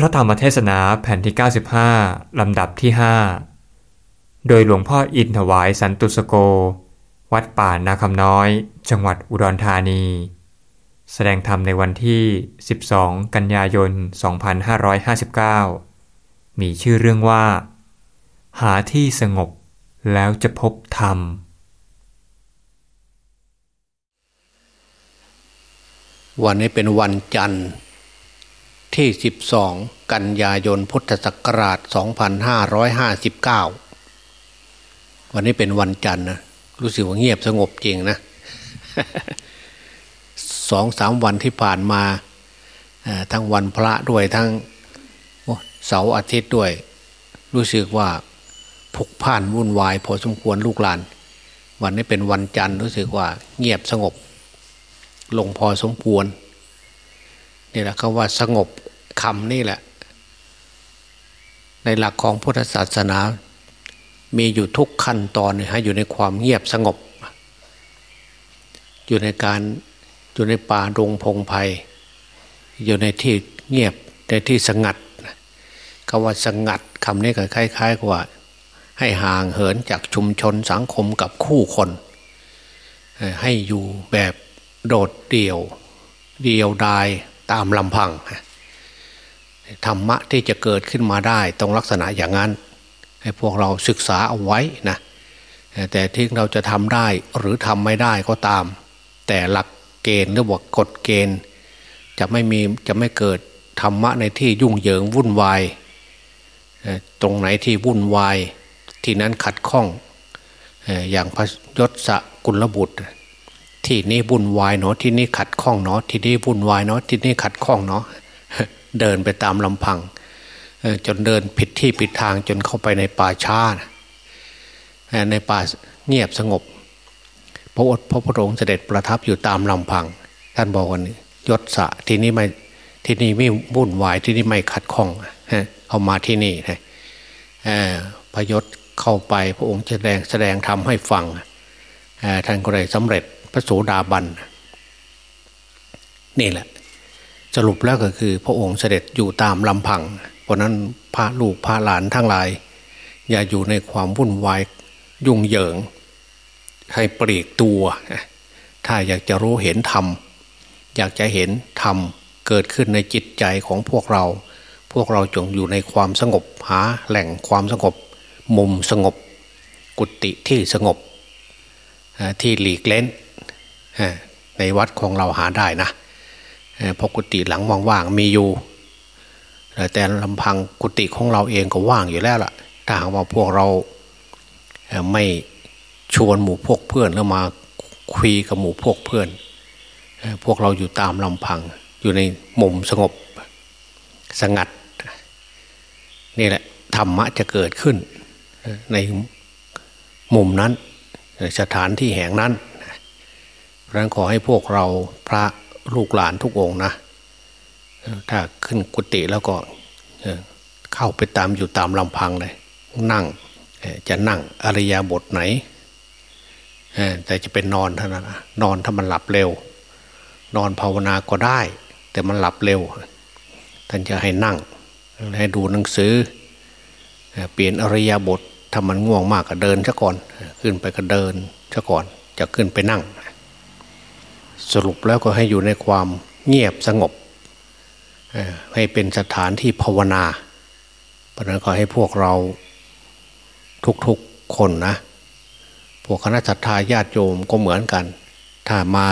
พระธรรมเทศนาแผ่นที่ 95 ลำดับที่ 5 โดยหลวงพ่ออินถวายสันตุสโก วัดป่านาคำน้อย จังหวัดอุดรธานี แสดงธรรมในวันที่ 12 กันยายน 2559 มีชื่อเรื่องว่า หาที่สงบแล้วจะพบธรรม วันนี้เป็นวันจันทร์ ที่ 12 กันยายนพุทธศักราช 2559 วันนี้เป็นวันจันทร์นะรู้สึกว่าเงียบสงบจริงนะสองสามวันที่ผ่านมาทั้งวันพระด้วยทั้งเสาร์อาทิตย์ด้วย รู้สึกว่าผุกพ่านวุ่นวาย พอสมควรลูกหลาน วันนี้เป็นวันจันทร์รู้สึกว่าเงียบสงบ ลงพอสมควร นี่แหละคำว่าสงบคำนี่แหละ ในหลักของพุทธศาสนา มีอยู่ทุกขั้นตอนนะอยู่ในความเงียบสงบ อยู่ในการอยู่ในป่าดงพงไพ่อยู่ในที่เงียบในที่สงัดคำว่าสงัดคำนี้ก็คล้ายๆกว่า ให้ห่างเหินจากชุมชนสังคมกับคู่คน ให้อยู่แบบโดดเดี่ยว เดียวดาย ตามลำพังธรรมะที่จะเกิดขึ้นมาได้ต้องลักษณะอย่างนั้น ให้พวกเราศึกษาเอาไว้นะแต่ที่เราจะทำได้หรือทำไม่ได้ก็ตาม แต่หลักเกณฑ์หรือว่ากฎเกณฑ์ จะไม่มีจะไม่เกิดธรรมะในที่ยุ่งเหยิงวุ่นวายตรงไหนที่วุ่นวายที่นั้นขัดข้องอย่างพระยศกุลบุตร ที่นี้วุ่นวายเนาะที่นี้ขัดข้องเนาะที่นี้วุ่นวายเนาะที่นี้ขัดข้องเนาะเดินไปตามลำพังจนเดินผิดที่ผิดทางจนเข้าไปในป่าช้าในป่าเงียบสงบ พระอดพระพุทธองค์เสด็จประทับอยู่ตามลำพัง ท่านบอกว่ายศสะที่นี้ไม่ที่นี่ไม่วุ่นวายที่นี่ไม่ขัดข้องเอามาที่นี่นะพยศเข้าไปพระองค์แสดงแสดงธรรมให้ฟังท่านก็ได้สำเร็จ พระโสดาบันนี่แหละ สรุปแล้วก็คือ พระองค์เสด็จอยู่ตามลำพัง เพราะนั้นพระลูกพระหลานทั้งหลาย อย่าอยู่ในความวุ่นวายยุ่งเหยิง ให้ปลีกตัว ถ้าอยากจะรู้เห็นธรรม อยากจะเห็นธรรมเกิดขึ้นในจิตใจของพวกเรา พวกเราจงอยู่ในความสงบหาแหล่งความสงบ มุมสงบ กุฏิที่สงบที่หลีกเล้น ในวัดของเราหาได้นะเพราะกุฏิหลังว่างๆมีอยู่ แต่ลำพังกุฏิของเราเองก็ว่างอยู่แล้วล่ะ ถ้าหากว่าพวกเราไม่ชวนหมู่พวกเพื่อนแล้วมาคุยกับหมู่พวกเพื่อน พวกเราอยู่ตามลำพังอยู่ในมุมสงบสงัด นี่แหละธรรมะจะเกิดขึ้นในมุมนั้นสถานที่แห่งนั้น เพราะนั้นขอให้พวกเราพระลูกหลานทุกองนะถ้าขึ้นกุฏิแล้วก็เข้าไปตามอยู่ตามลำพังเลยนั่งจะนั่งอริยาบทไหนแต่จะเป็นนอนเท่านั้นนอนถ้ามันหลับเร็ว นอนภาวนาก็ได้ แต่มันหลับเร็ว ท่านจะให้นั่ง ให้ดูหนังสือ เปลี่ยนอริยาบทถ้ามันง่วงมากก็เดินซะก่อน ขึ้นไปก็เดินซะก่อนจะขึ้นไปนั่ง สรุปแล้วก็ให้อยู่ในความเงียบสงบ ให้เป็นสถานที่ภาวนา เพราะนั้นก็ให้พวกเราทุกๆคนนะ พวกคณะสัตยาญาติโยมก็เหมือนกัน ถ้ามา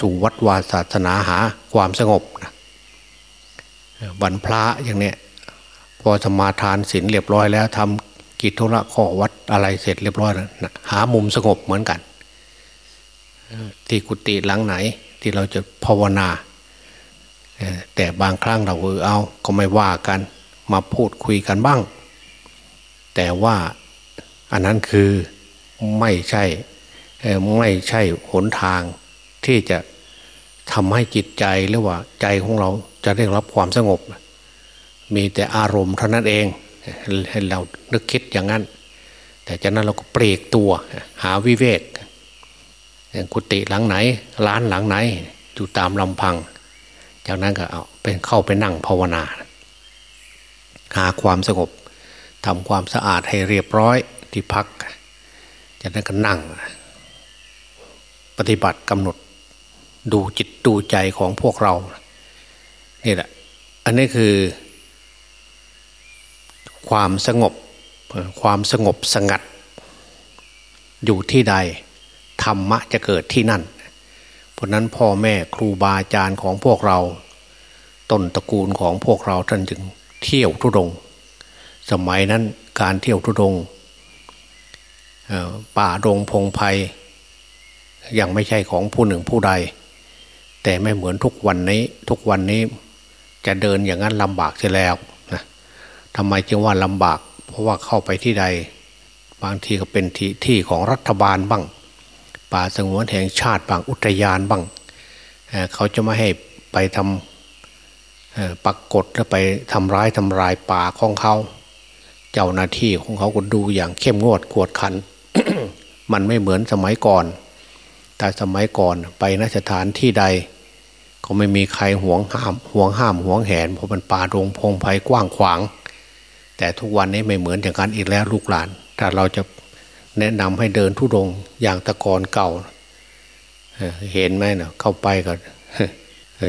สู่วัดวาศาสนาหาความสงบนะวันพระอย่างเนี้ยพอสมาทานศีลเรียบร้อยแล้วทำกิจธุระข้อวัดอะไรเสร็จเรียบร้อยแล้วหามุมสงบเหมือนกัน ที่กุฏิหลังไหน ที่เราจะภาวนา แต่บางครั้งเราเออเอาก็ไม่ว่ากันมาพูดคุยกันบ้าง แต่ว่าอันนั้นคือไม่ใช่ไม่ใช่หนทางที่จะทำให้จิตใจหรือว่าใจของเราจะได้รับความสงบ มีแต่อารมณ์เท่านั้นเองให้เรานึกคิดอย่างนั้น แต่จากนั้นเราก็เปรกตัวหาวิเวก กุฏิหลังไหน ร้านหลังไหน อยู่ตามลำพัง จากนั้นก็เอาเป็นเข้าไปนั่งภาวนา หาความสงบทำความสะอาดให้เรียบร้อยที่พัก จากนั้นก็นั่ง ปฏิบัติกำหนดดูจิตดูใจของพวกเรานี่แหละ อันนี้คือ ความสงบ ความสงบสงัด อยู่ที่ใด ธรรมะจะเกิดที่นั่น เพราะนั้นพ่อแม่ครูบาอาจารย์ของพวกเรา ต้นตระกูลของพวกเราท่านจึงเที่ยวทุดง สมัยนั้นการเที่ยวทุดงป่าดงพงไพ่ยังไม่ใช่ของผู้หนึ่งผู้ใด แต่ไม่เหมือนทุกวันนี้ทุกวันนี้จะเดินอย่างนั้นลำบากเสียแล้วนะทำไมจึงว่าลำบาก เพราะว่าเข้าไปที่ใด บางทีก็เป็นที่ที่ของรัฐบาลบ้าง ป่าสงวนแห่งชาติบางอุทยานบ้างเขาจะไม่ให้ไปทำปักกฎแล้วไปทำร้ายทำลายป่าของเขา เจ้าหน้าที่ของเขาก็ดูอย่างเข้มงวดกวดขัน มันไม่เหมือนสมัยก่อน แต่สมัยก่อนไปนสถานที่ใด ก็ไม่มีใครห่วงห้ามห่วงห้ามห่วงแหนเพราะมันป่าดงพงไพ่กว้างขวาง แต่ทุกวันนี้ไม่เหมือนอย่างนั้นอีกแล้วลูกหลาน ถ้าเราจะ แนะนำให้เดินทุดงอย่างตะกอนเก่า เห็นไหมเนาะเข้าไปก็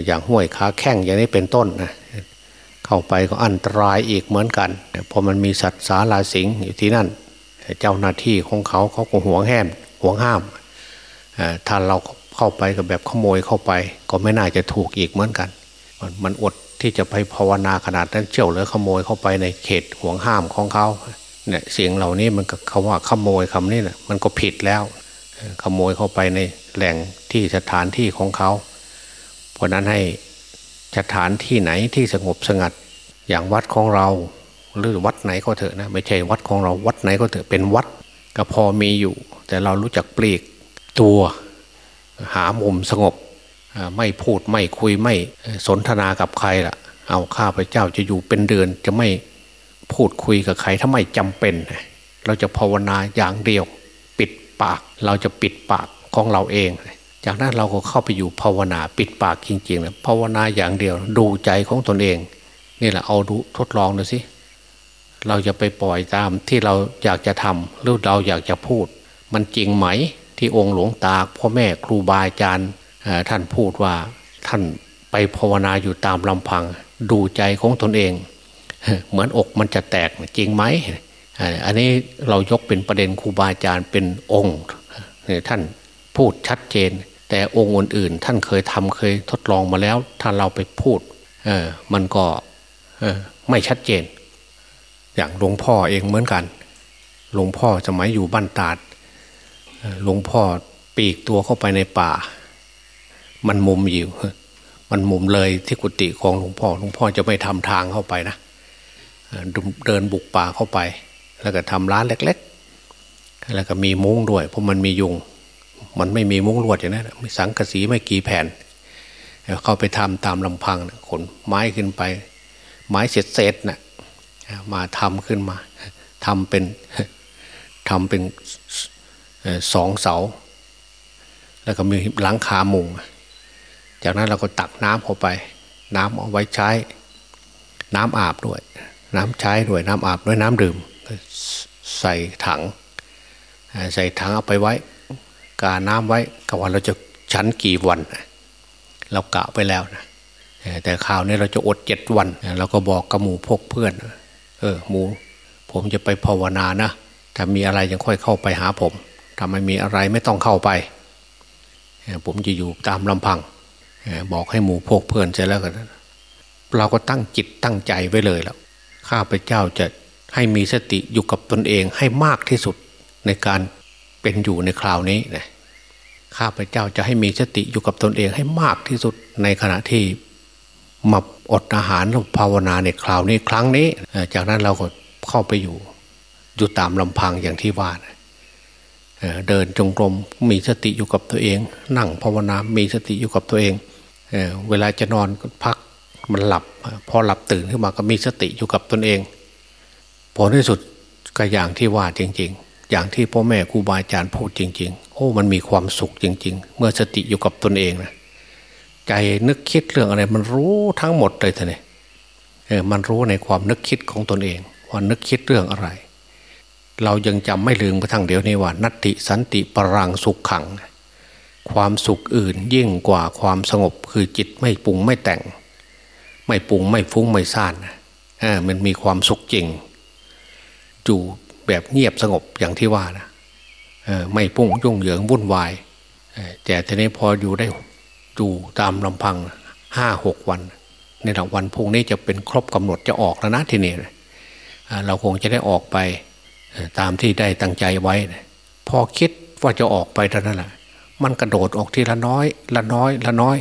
อย่างห้วยขาแข้งอย่างนี้เป็นต้นนะเข้าไปก็อันตรายอีกเหมือนกันเพราะมันมีสัตว์สาราสิงอยู่ที่นั่น เจ้าหน้าที่ของเขาเขาก็ห่วงแหมห่วงห้ามถ้าเราเข้าไปกับแบบขโมยเข้าไป ก็ไม่น่าจะถูกอีกเหมือนกัน มันอดที่จะไปภาวนาขนาดนั้นเชี่ยวหรือขโมยเข้าไปในเขตห่วงห้ามของเขา เนี่ยเสียงเหล่านี้มันก็คาว่าขโมยคำนี้นะมันก็ผิดแล้ว ขโมยเข้าไปในแหล่งที่สถานที่ของเขา เพราะนั้นให้สถานที่ไหนที่สงบสงัดอย่างวัดของเราหรือวัดไหนก็เถอะนะไม่ใช่วัดของเราวัดไหนก็เถอะเป็นวัดก็พอมีอยู่ แต่เรารู้จักปลีกตัวหามุมสงบไม่พูดไม่คุยไม่สนทนากับใครล่ะ เอาข้าพเจ้าจะอยู่เป็นเดือนจะไม่ พูดคุยกับใครถ้าไม่จำเป็น เราจะภาวนาอย่างเดียว ปิดปาก เราจะปิดปากของเราเอง จากนั้นเราก็เข้าไปอยู่ภาวนาปิดปากจริงๆนะภาวนาอย่างเดียว ดูใจของตนเอง นี่แหละเอาดูทดลองดูสิเราจะไปปล่อยตามที่เราอยากจะทำหรือเราอยากจะพูด มันจริงไหมที่องค์หลวงตาพ่อแม่ครูบาอาจารย์ท่านพูดว่าท่านไปภาวนาอยู่ตามลำพัง ดูใจของตนเอง เหมือนอกมันจะแตกจริงไหมอันนี้เรายกเป็นประเด็นครูบาอาจารย์เป็นองค์ท่านพูดชัดเจน แต่องค์อื่นๆท่านเคยทำเคยทดลองมาแล้ว ถ้าเราไปพูดเออมันก็ไม่ชัดเจน อย่างหลวงพ่อเองเหมือนกัน หลวงพ่อสมัยอยู่บ้านตาดหลวงพ่อปีกตัวเข้าไปในป่า มันมุมอยู่มันมุมเลยที่กุฏิของหลวงพ่อหลวงพ่อจะไม่ทำทางเข้าไปนะ เดินบุกป่าเข้าไป แล้วก็ทำร้านเล็ก ๆ แล้วก็มีมุ้งด้วยเพราะมันมียุง มันไม่มีมุ้งลวดอย่างนั้นมีสังกะสีไม่กี่แผ่น เข้าไปทำตามลำพังขนไม้ขึ้นไป ไม้เศษเศษนะ่ะมาทำขึ้นมาทำเป็นทำเป็นสองเสา แล้วก็มีหลังคามุง จากนั้นเราก็ตักน้ำเข้าไป น้ำเอาไว้ใช้ น้ำอาบด้วย น้ำใช้ด้วยน้ำอาบด้วยน้ำดื่มใส่ถัง ใส่ถังเอาไปไว้ กาน้ำไว้กับว่าเราจะชั้นกี่วัน เรากะไปแล้วนะแต่ข่าวนี้เราจะอดเจ็ดวันเราก็บอกกับหมู่พกเพื่อน เออหมูผมจะไปภาวนานะถ้ามีอะไรยังค่อยเข้าไปหาผมถ้าไม่มีอะไรไม่ต้องเข้าไป ผมจะอยู่ตามลำพัง บอกให้หมู่พกเพื่อนเสร็จแล้วกันเราก็ตั้งจิตตั้งใจไว้เลยแล้ว ข้าพเจ้าจะให้มีสติอยู่กับตนเองให้มากที่สุดในการเป็นอยู่ในคราวนี้นะข้าพเจ้าจะให้มีสติอยู่กับตนเองให้มากที่สุดในขณะที่มาอดอาหารภาวนาในคราวนี้ครั้งนี้ จากนั้นเราก็เข้าไปอยู่ อยู่ตามลำพังอย่างที่ว่านะเดินจงกรมมีสติอยู่กับตัวเอง นั่งภาวนา มีสติอยู่กับตัวเองเวลาจะนอนพัก มันหลับ พอหลับตื่นขึ้นมาก็มีสติอยู่กับตนเองผลที่สุดก็อย่างที่ว่าจริง ๆ อย่างที่พ่อแม่ครูบาอาจารย์พูดจริง ๆ โอ้มันมีความสุขจริง ๆ เมื่อสติอยู่กับตนเองนะใจนึกคิดเรื่องอะไร มันรู้ทั้งหมดเลยท่านเนี่ยเออมันรู้ในความนึกคิดของตนเองว่านึกคิดเรื่องอะไร เรายังจำไม่ลืมกระทั่งเดี๋ยวนี้ว่า นัตติสันติปรังสุขขัง ความสุขอื่นยิ่งกว่าความสงบคือจิตไม่ปรุงไม่แต่ง ไม่ปรุงไม่ฟุ้งไม่ซ่านอ่ามันมีความสุขจริงอยู่แบบเงียบสงบอย่างที่ว่านะไม่ปุ้งยุ่งเหยิงวุ่นวายแต่ทีนี้พออยู่ได้อยู่ตามลำพังห้าหกวัน ในหลังวันพุ่งนี้จะเป็นครบกำหนดจะออกแล้วนะทีนี้เราคงจะได้ออกไปตามที่ได้ตั้งใจไว้ พอคิดว่าจะออกไปเท่านั้นแหละมันกระโดดออกทีละน้อย ละน้อยละน้อย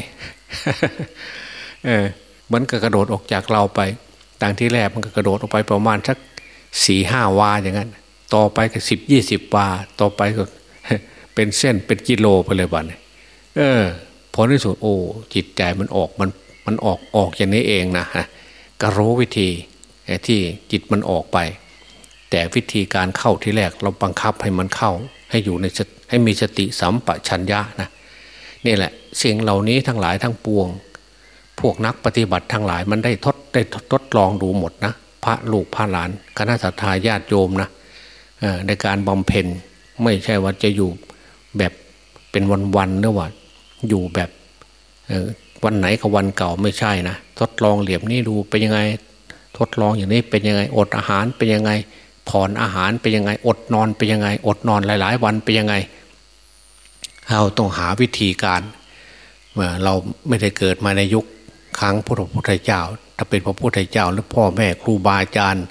เออ เหมือนกับกระโดดออกจากเราไปต่างที่แรกมันก็กระโดดออกไปประมาณสักสี่ห้าวาอย่างนั้น ต่อไปก็สิบยี่สิบวา ต่อไปก็เป็นเส้นเป็นกิโลไปเลยบ้านเออผลที่สุดโอ้จิตใจมันออกมันมันออกออกอย่างนี้เองนะฮะก็รู้วิธีที่จิตมันออกไป แต่วิธีการเข้าที่แรกเราบังคับให้มันเข้า ให้อยู่ในให้มีสติสัมปชัญญะนะนี่แหละสิ่งเหล่านี้ทั้งหลายทั้งปวง พวกนักปฏิบัติทั้งหลายมันได้ทดได้ทดลองดูหมดนะ พระลูกพระหลานคณะสัตยาญาติโยมนะในการบำเพ็ญไม่ใช่ว่าจะอยู่แบบเป็นวันๆหรือว่าอยู่แบบวันไหนกับวันเก่าไม่ใช่นะทดลองเหลี่ยมนี้ดูเป็นยังไง ทดลองอย่างนี้เป็นยังไงอดอาหารเป็นยังไงผ่อนอาหารเป็นยังไง อดนอนเป็นยังไง อดนอนหลาย ๆ วันเป็นยังไงเราต้องหาวิธีการเราไม่ได้เกิดมาในยุค ครั้งพระพุทธเจ้า ถ้าเป็นพระพุทธเจ้าหรือพ่อแม่ครูบาอาจารย์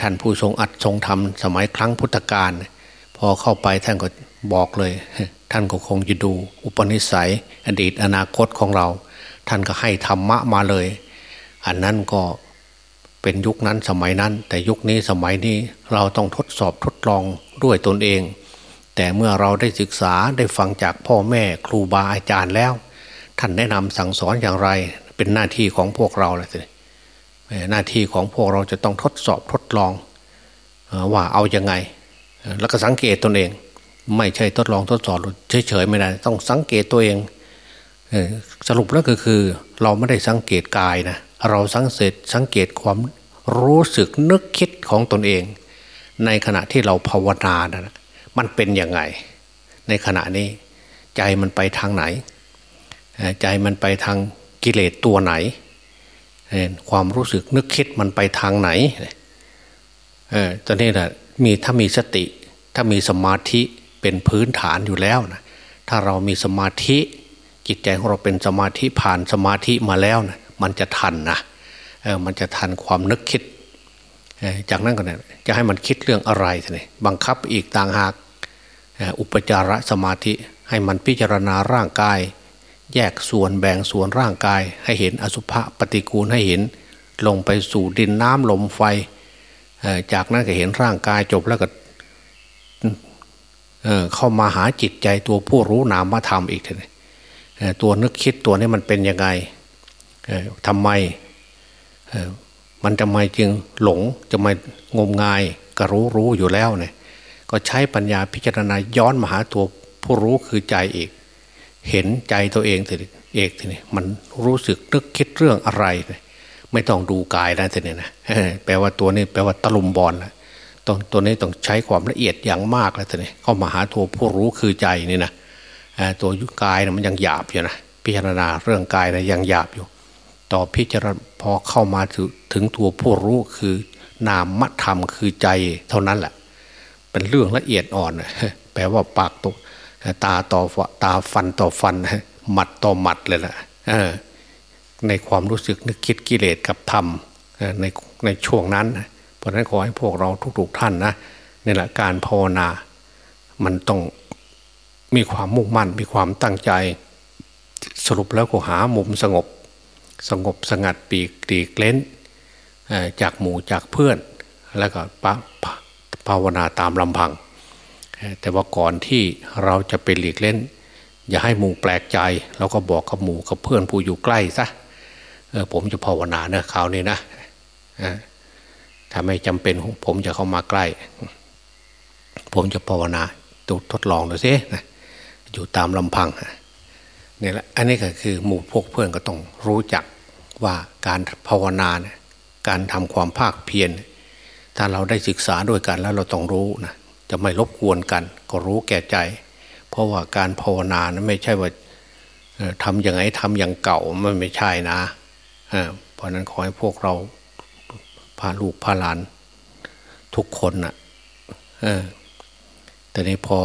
ท่านผู้ทรงอัดทรงธรรมสมัยครั้งพุทธกาลพอเข้าไปท่านก็บอกเลย ท่านก็คงจะดูอุปนิสัย อดีตอนาคตของเรา ท่านก็ให้ธรรมะมาเลย อันนั้นก็เป็นยุคนั้นสมัยนั้น แต่ยุคนี้สมัยนี้เราต้องทดสอบทดลองด้วยตนเอง แต่เมื่อเราได้ศึกษาได้ฟังจากพ่อแม่ครูบาอาจารย์แล้ว ท่านแนะนำสั่งสอนอย่างไร เป็นหน้าที่ของพวกเราเลยสิหน้าที่ของพวกเราจะต้องทดสอบทดลองว่าเอาอยัางไง แล้วก็สังเกตตนเอง ไม่ใช่ทดลองทดสอบเฉยๆไม่ได้ต้องสังเกตตัวเองสรุปแล้วก็คือ เราไม่ได้สังเกตกายนะเราสังเกตสังเกตความรู้สึกนึกคิดของตนเอง ในขณะที่เราภาวนานะมันเป็นยังไง ในขณะนี้ใจมันไปทางไหน ใจมันไปทางกิเลสตัวไหน ความรู้สึกนึกคิดมันไปทางไหนตอนนี้นะมีถ้ามีสติ ถ้ามีสมาธิเป็นพื้นฐานอยู่แล้วนะถ้าเรามีสมาธิจิตใจของเราเป็นสมาธิผ่านสมาธิมาแล้วนะมันจะทันนะมันจะทันความนึกคิด จากนั้นก็เนี่ยจะให้มันคิดเรื่องอะไรทีนี้บังคับอีกต่างหากอุปจารสมาธิให้มันพิจารณาร่างกาย แยกส่วนแบ่งส่วนร่างกาย ให้เห็นอสุภะปฏิกูลให้เห็น ลงไปสู่ดินน้ำลมไฟ จากนั้นก็เห็นร่างกายจบแล้วก็เข้ามาหาจิตใจตัวผู้รู้นามธรรมอีกทีตัวนึกคิดตัวนี้มันเป็นยังไงทำไมมันจะไมจึงหลงจะไม่งมงายก็รู้รู้อยู่แล้วเนี่ยก็ใช้ปัญญาพิจารณาย้อนมาหาตัวผู้รู้คือใจอีก เห็นใจตัวเองสิเอกทีนี้มันรู้สึกนึกคิดเรื่องอะไรไม่ต้องดูกายนะทีนี้นะแปลว่าตัวนี้แปลว่าตะลุมบอลนะต้องตัวนี้ต้องใช้ความละเอียดอย่างมากแล้วทีนี้เข้ามาหาตัวผู้รู้คือใจนี่นะตัวยุกายนะมันยังหยาบอยู่นะพิจารณาเรื่องกายนะยังหยาบอยู่ ต่อพิจารณาพอเข้ามาถึงตัวผู้รู้คือนามธรรมคือใจเท่านั้นแหละ เป็นเรื่องละเอียดอ่อน แปลว่าปากตก ตาต่อตาฟันต่อฟันหมัดต่อหมัดเลยนะในความรู้สึกนึกคิดกิเลสกับธรรมในในช่วงนั้น เพราะนั้นขอให้พวกเราทุกๆท่านนะนี่แหละการภาวนา มันต้องมีความมุ่งมั่น มีความตั้งใจ สรุปแล้วก็หามุมสงบ สงบสงัดปีกตีกเล้นจากหมู่จากเพื่อน แล้วก็ภาวนาตามลำพัง แต่ว่าก่อนที่เราจะไปหลีกเล่น อย่าให้หมู่แปลกใจเราก็บอกกับหมู่กับเพื่อนผู้อยู่ใกล้ซะผมจะภาวนาเนะคราวนี้นะถ้าไม่จำเป็นผมจะเข้ามาใกล้ ผมจะภาวนาตทดลองดูสิอยู่ตามลำพังนี่แหละอันนี้ก็คือหมู่พวกเพื่อนก็ต้องรู้จักว่าการภาวนาการทำความภาคเพียรถ้าเราได้ศึกษาด้วยกันแล้วเราต้องรู้นะ จะไม่รบกวนกัน ก็รู้แก่ใจ เพราะว่าการภาวนานะไม่ใช่ว่าทำอย่างไรทำอย่างเก่ามันไม่ใช่นะเพราะนั้นขอให้พวกเราพาลูกพาหลาน ทุกคนนะ่ะแต่นี้พอ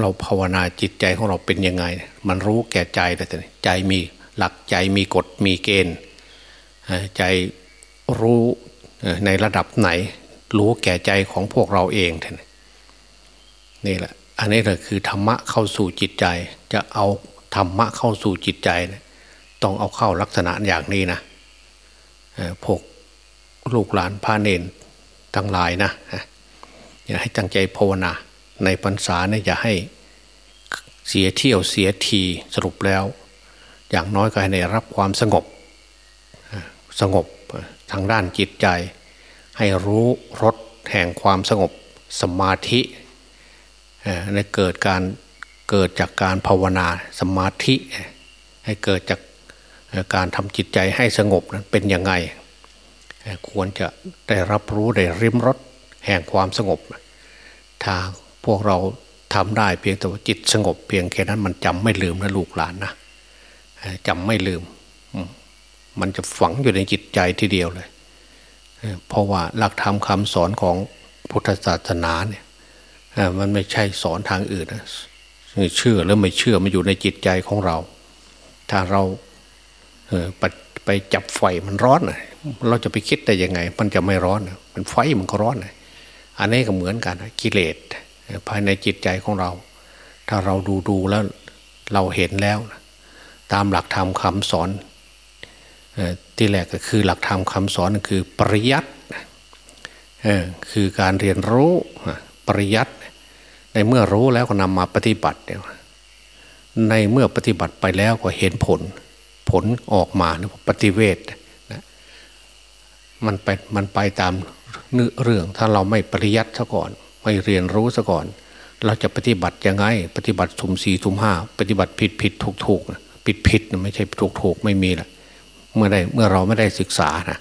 เราภาวนาจิตใจของเราเป็นยังไง มันรู้แก่ใจแต่ใจมีหลักใจมีกฎมีเกณฑ์ใจรู้ในระดับไหน รู้แก่ใจของพวกเราเองท่าน นี่แหละ อันนี้แหละคือธรรมะเข้าสู่จิตใจ จะเอาธรรมะเข้าสู่จิตใจนะต้องเอาเข้าลักษณะอย่างนี้นะพวกลูกหลานพระเนนทั้งหลายนะอย่าให้ตั้งใจภาวนาในพรรษาเนี่ยอย่าให้เสียเที่ยวเสียทีสรุปแล้ว อย่างน้อยก็ให้ได้รับความสงบสงบทางด้านจิตใจ ให้รู้รสแห่งความสงบสมาธิ ในเกิดการเกิดจากการภาวนาสมาธิ ให้เกิดจากการทำจิตใจให้สงบนั้นเป็นยังไง ควรจะได้รับรู้ได้ริมรสแห่งความสงบ ถ้าพวกเราทำได้เพียงแต่ว่าจิตสงบ เพียงแค่นั้นมันจำไม่ลืมนะลูกหลานนะจำไม่ลืม มันจะฝังอยู่ในจิตใจทีเดียวเลย เพราะว่าหลักธรรมคำสอนของพุทธศาสนาเนี่ย มันไม่ใช่สอนทางอื่นนะเชื่อหรือไม่เชื่อมันอยู่ในจิตใจของเรา ถ้าเราไปไปจับไฟมันร้อนเราจะไปคิดได้ยังไง มันจะไม่ร้อนมันไฟมันก็ร้อนอันนี้ก็เหมือนกันกิเลสภายในจิตใจของเรา ถ้าเราดูดูแล้วเราเห็นแล้ว ตามหลักธรรมคำสอนที่แรกก็คือหลักธรรมคำสอนคือปริยัติคือการเรียนรู้ปริยัติ ในเมื่อรู้แล้วก็นำมาปฏิบัติในเมื่อปฏิบัติไปแล้วก็เห็นผล ผลออกมาปฏิเวทนะมันไปมันไปตามเนื้อเรื่องถ้าเราไม่ปริยัติซะก่อน ไม่เรียนรู้ซะก่อน เราจะปฏิบัติยังไง ปฏิบัติสุ่มสี่สุ่มห้าปฏิบัติผิดผิดถูกถูกผิดผิดไม่ใช่ถูกถูกไม่มีละเมื่อได้เมื่อเราไม่ได้ศึกษานะ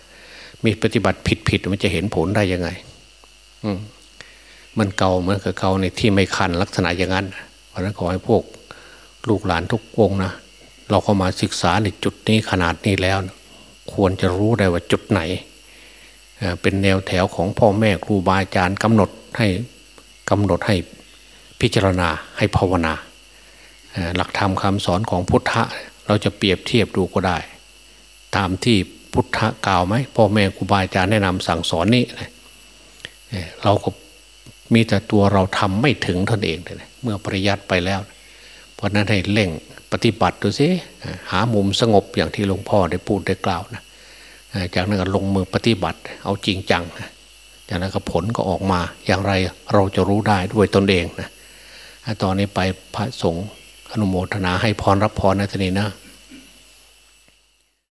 มีปฏิบัติผิดผิดมันจะเห็นผลได้ยังไง อืม มันเก่าเหมือนกับเก่าในที่ไม่คันลักษณะอย่างนั้น เพราะนั้นขอให้พวกลูกหลานทุกวงนะเราเข้ามาศึกษาในจุดนี้ขนาดนี้แล้ว ควรจะรู้ได้ว่าจุดไหน เป็นแนวแถวของพ่อแม่ครูบาอาจารย์กำหนดให้กำหนดให้พิจารณาให้ภาวนาหลักธรรมคำสอนของพุทธะ เราจะเปรียบเทียบดูก็ได้ ตามที่พุทธะกล่าวไหมพ่อแม่ครูบาอาจารย์แนะนำสั่งสอนนี้เราก็ มีแต่ตัวเราทำไม่ถึงตนเองเลยเมื่อปริยัติไปแล้ว เพราะนั้นให้เร่งปฏิบัติดูสิหามุมสงบอย่างที่หลวงพ่อได้พูดได้กล่าวนะจากนั้นก็ลงมือปฏิบัติ เอาจริงจังจากนั้นก็ผลก็ออกมา อย่างไรเราจะรู้ได้ด้วยตนเองนะตอนนี้ไปพระสงฆ์อนุโมทนาให้พรรับพรในทีนี้นะ